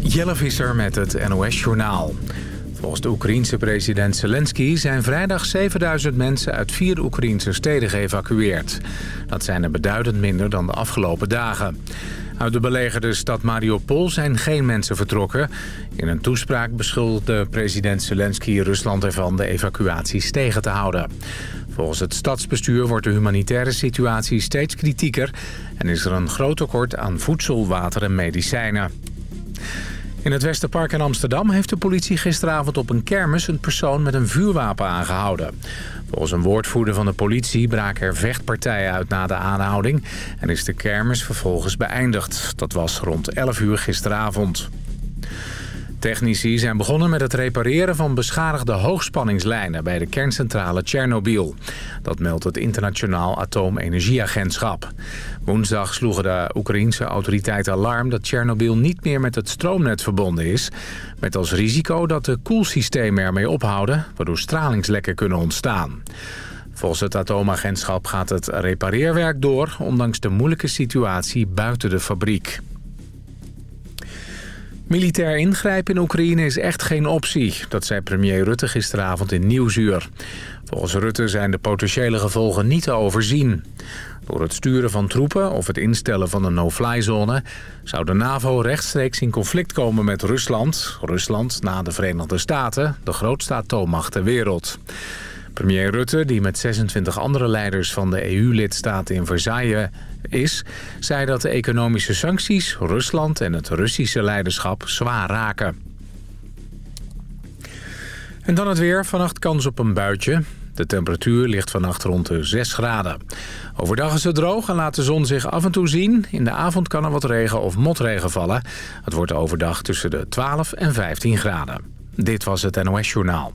Jelle Visser met het NOS-journaal. Volgens de Oekraïense president Zelensky zijn vrijdag 7000 mensen uit vier Oekraïense steden geëvacueerd. Dat zijn er beduidend minder dan de afgelopen dagen. Uit de belegerde stad Mariupol zijn geen mensen vertrokken. In een toespraak beschuldigde president Zelensky Rusland ervan de evacuaties tegen te houden. Volgens het stadsbestuur wordt de humanitaire situatie steeds kritieker... en is er een groot tekort aan voedsel, water en medicijnen. In het Westerpark in Amsterdam heeft de politie gisteravond op een kermis... een persoon met een vuurwapen aangehouden. Volgens een woordvoerder van de politie braken er vechtpartijen uit na de aanhouding... en is de kermis vervolgens beëindigd. Dat was rond 11 uur gisteravond. Technici zijn begonnen met het repareren van beschadigde hoogspanningslijnen bij de kerncentrale Tsjernobyl. Dat meldt het Internationaal Atoomenergieagentschap. Woensdag sloegen de Oekraïense autoriteiten alarm dat Tsjernobyl niet meer met het stroomnet verbonden is. Met als risico dat de koelsystemen ermee ophouden, waardoor stralingslekken kunnen ontstaan. Volgens het atoomagentschap gaat het repareerwerk door, ondanks de moeilijke situatie buiten de fabriek. Militair ingrijpen in Oekraïne is echt geen optie. Dat zei premier Rutte gisteravond in Nieuwsuur. Volgens Rutte zijn de potentiële gevolgen niet te overzien. Door het sturen van troepen of het instellen van een no-fly-zone... zou de NAVO rechtstreeks in conflict komen met Rusland. Rusland na de Verenigde Staten, de grootste atoommacht ter wereld. Premier Rutte, die met 26 andere leiders van de EU-lidstaten in Versailles is... zei dat de economische sancties Rusland en het Russische leiderschap zwaar raken. En dan het weer. Vannacht kans op een buitje. De temperatuur ligt vannacht rond de 6 graden. Overdag is het droog en laat de zon zich af en toe zien. In de avond kan er wat regen of motregen vallen. Het wordt overdag tussen de 12 en 15 graden. Dit was het NOS Journaal.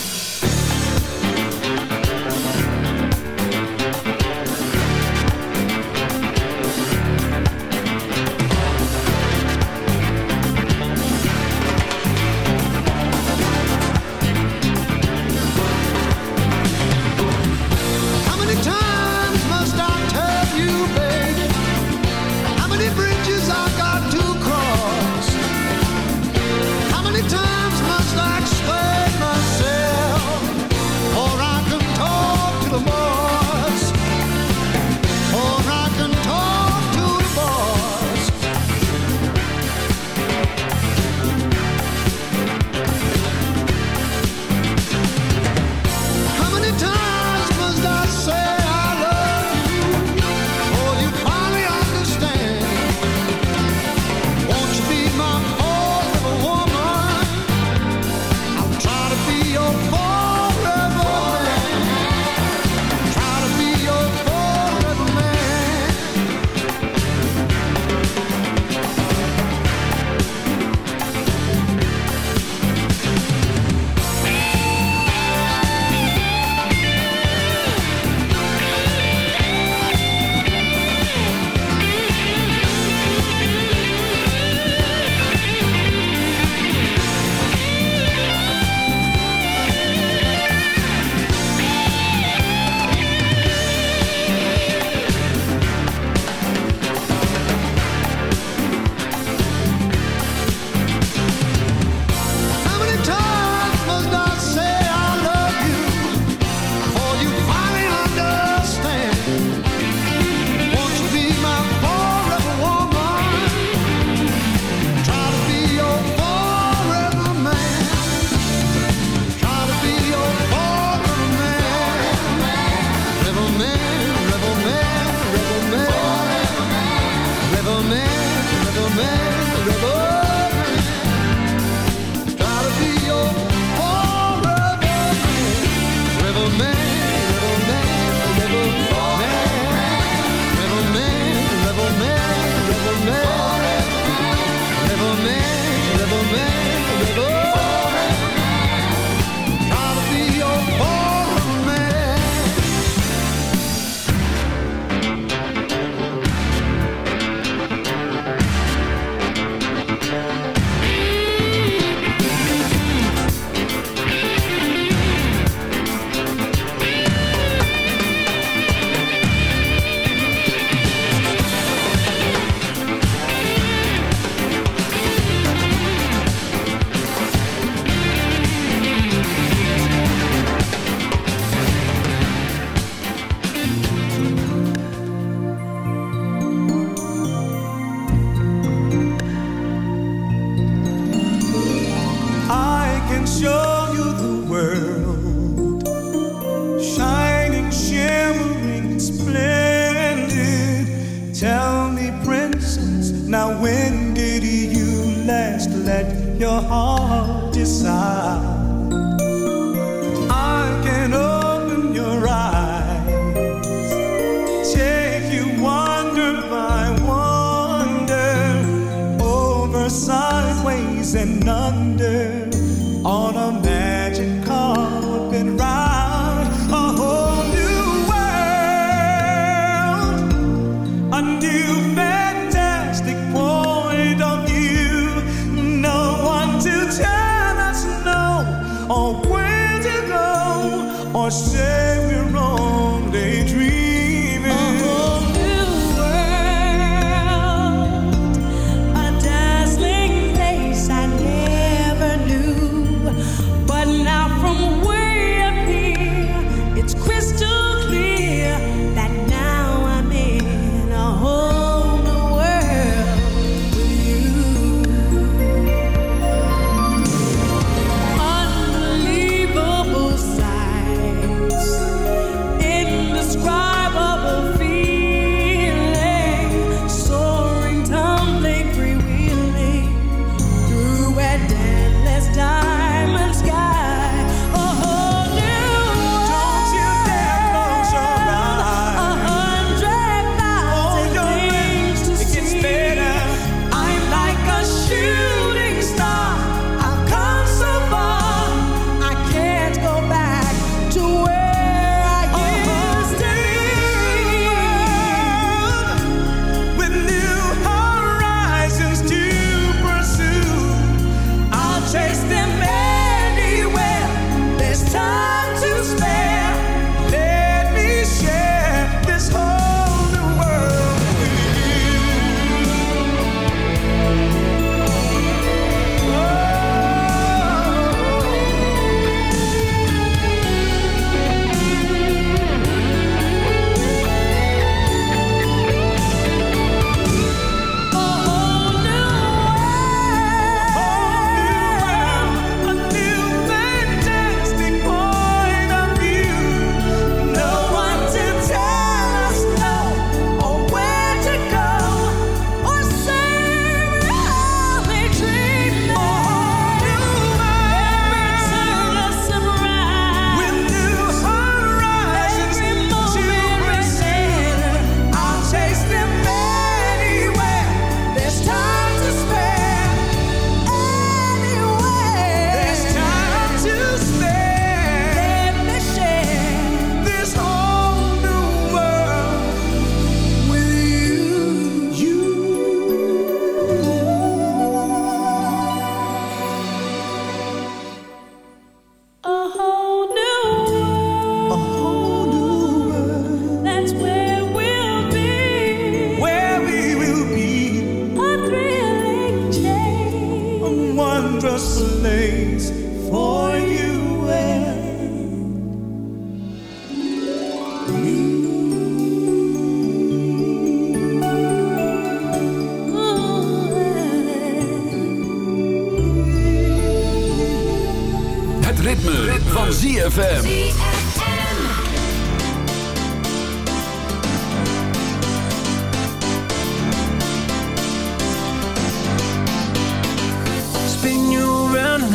let your heart decide.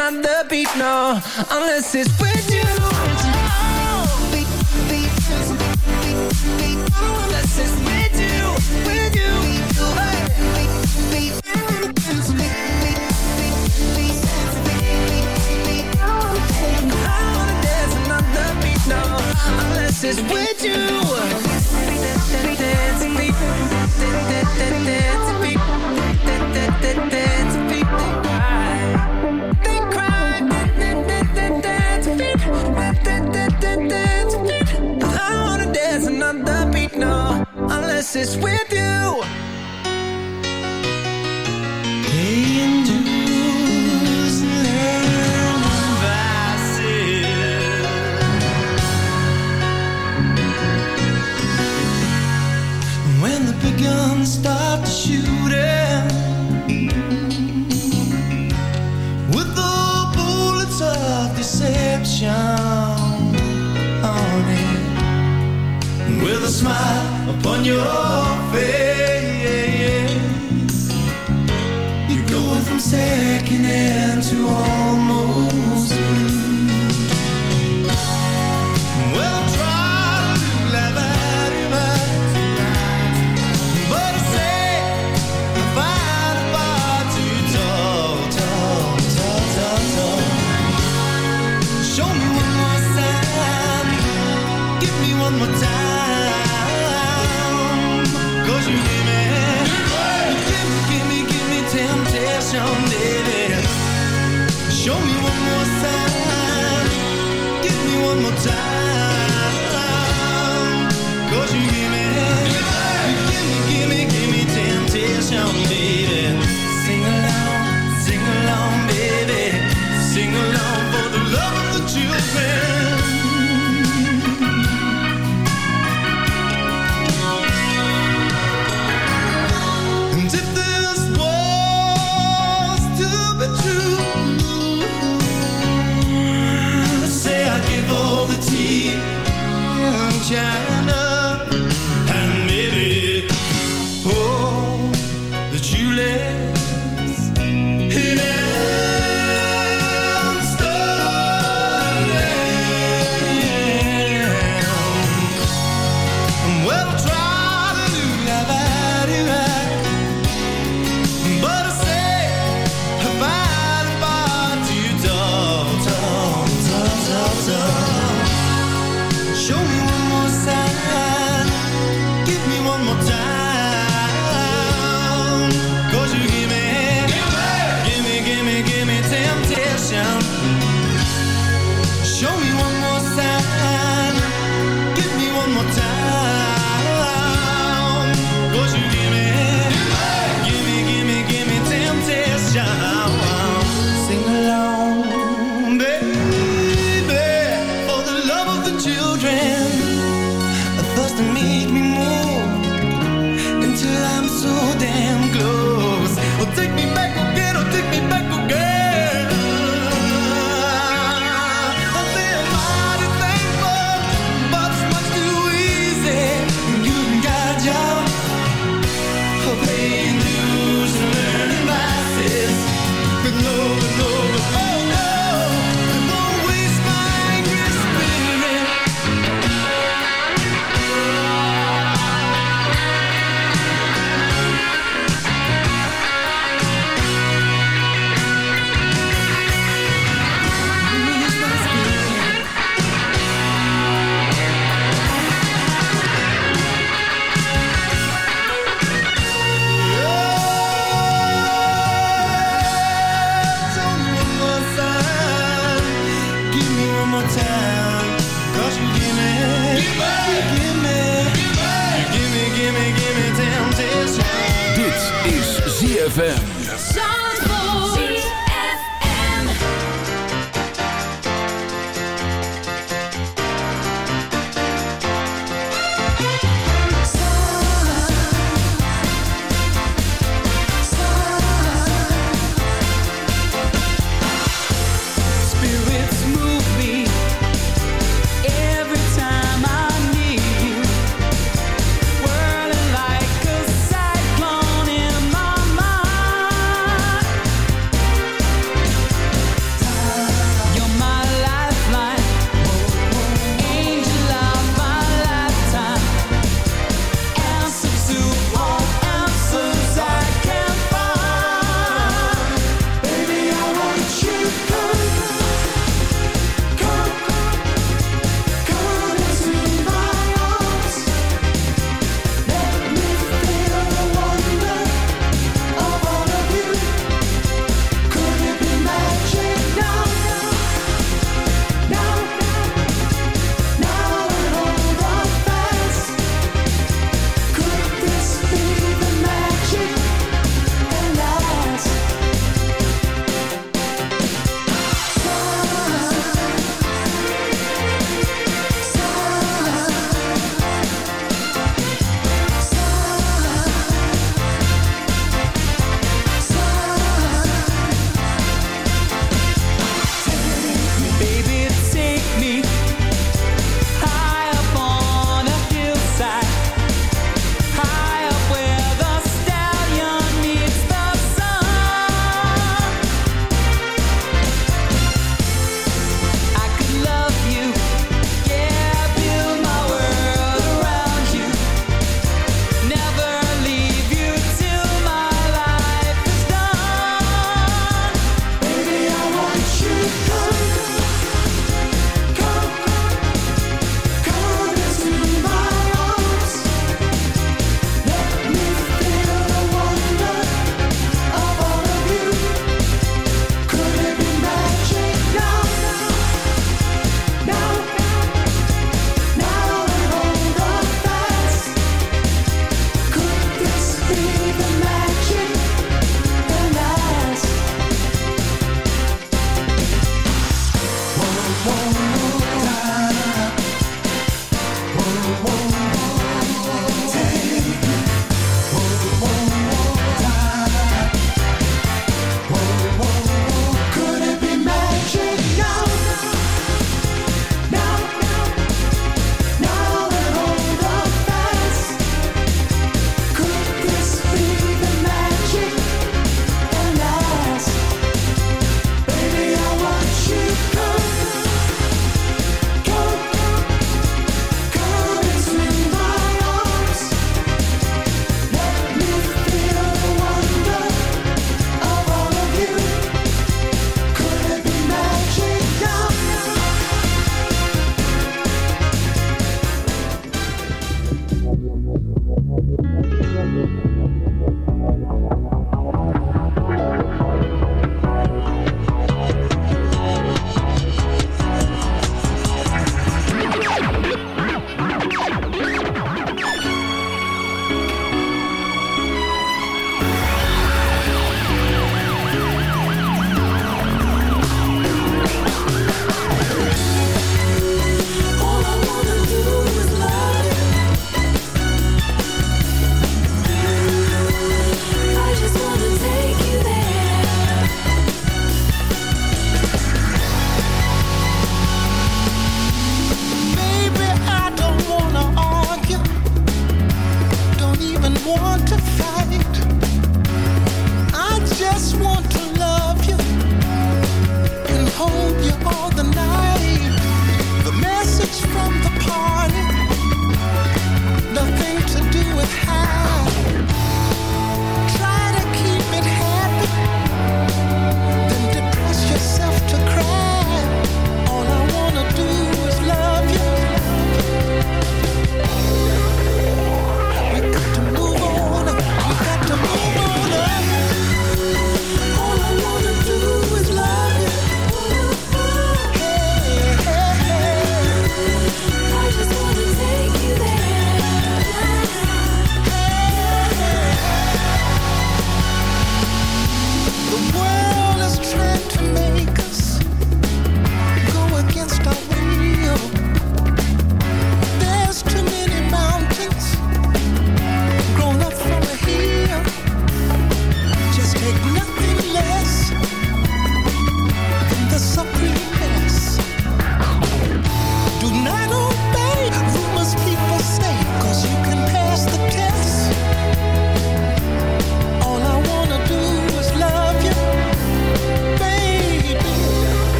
not the beat, no Unless it's with you. With you, I wanna dance beat, no Unless it's with you promises with upon your face. You're going from sad.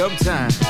Dub time.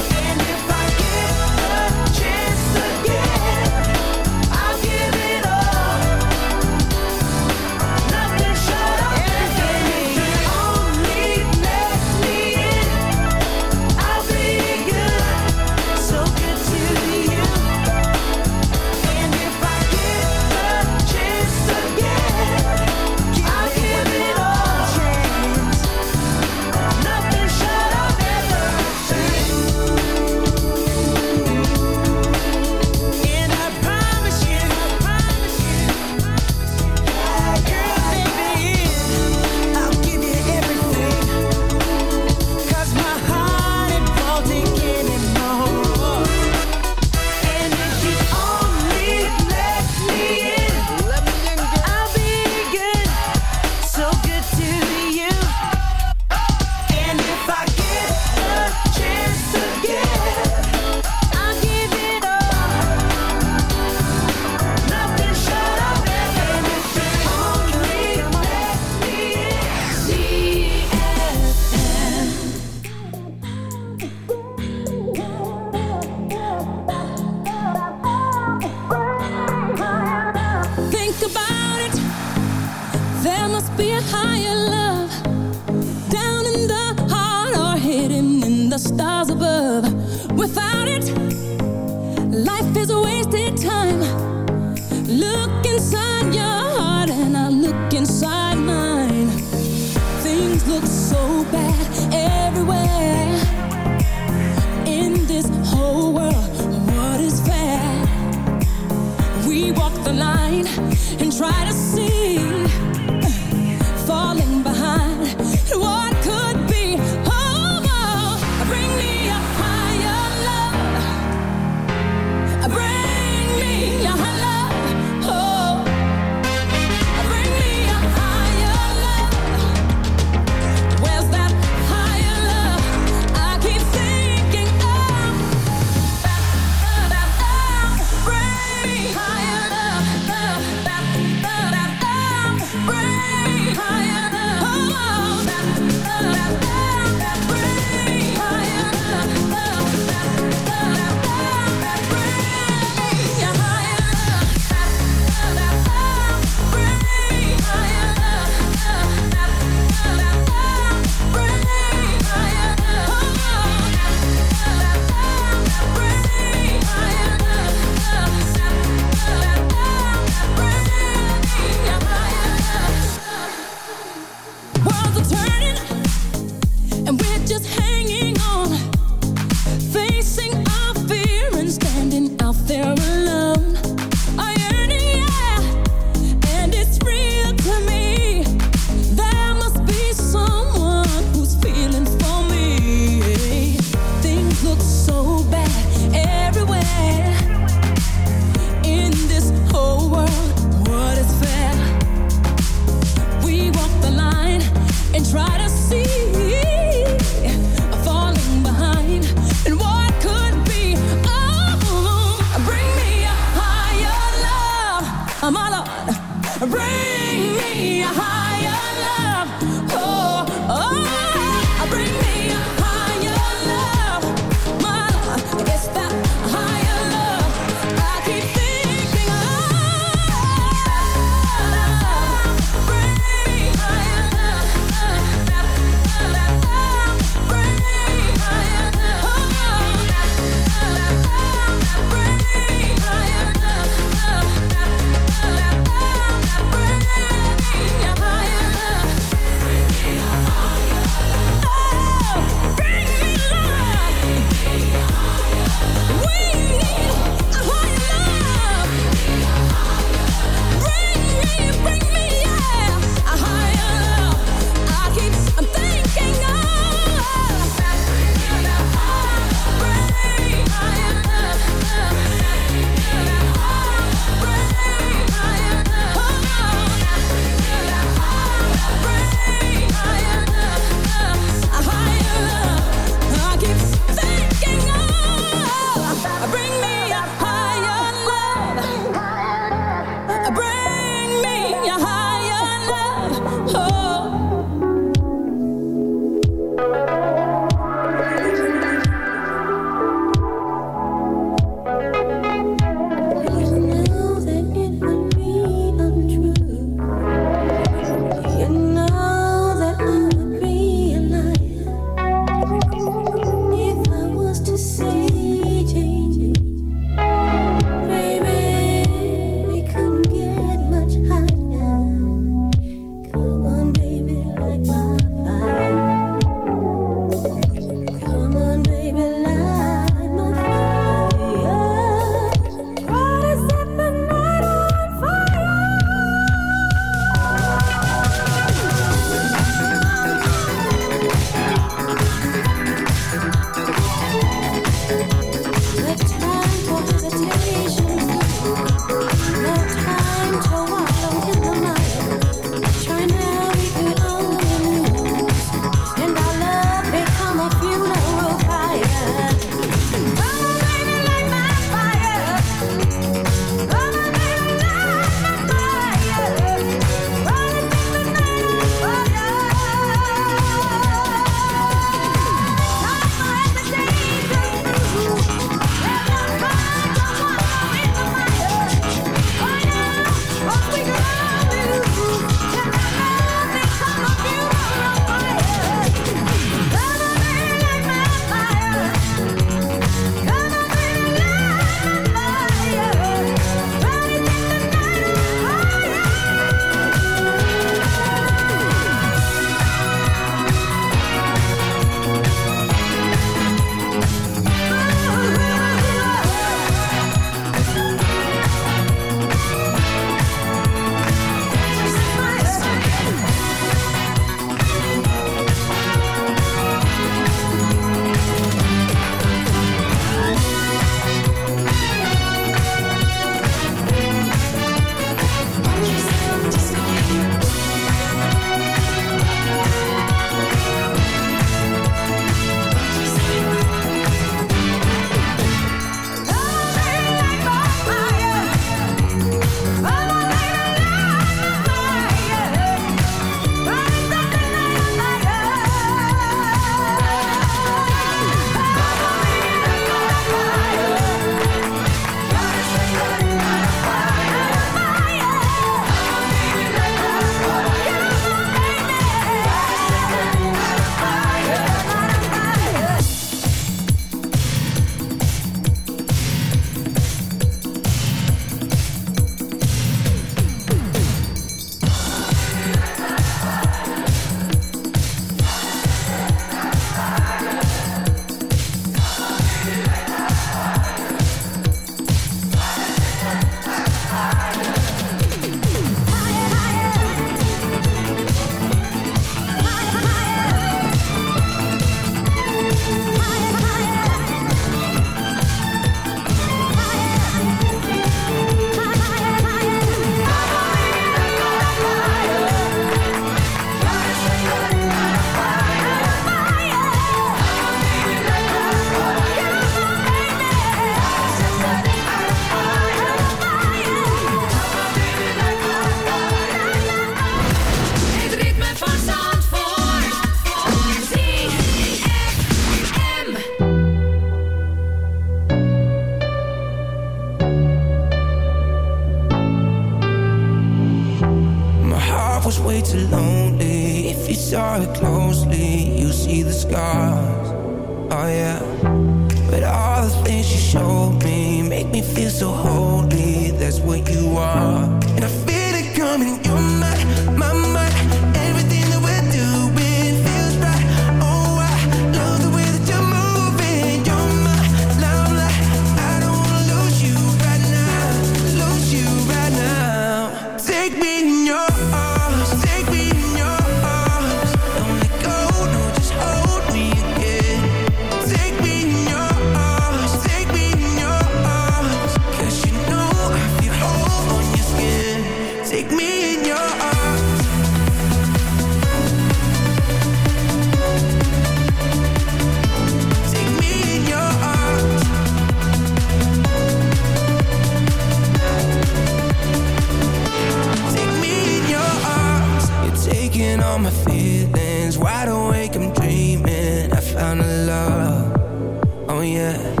taking all my feelings. Wide awake, I'm dreaming. I found a love. Oh, yeah.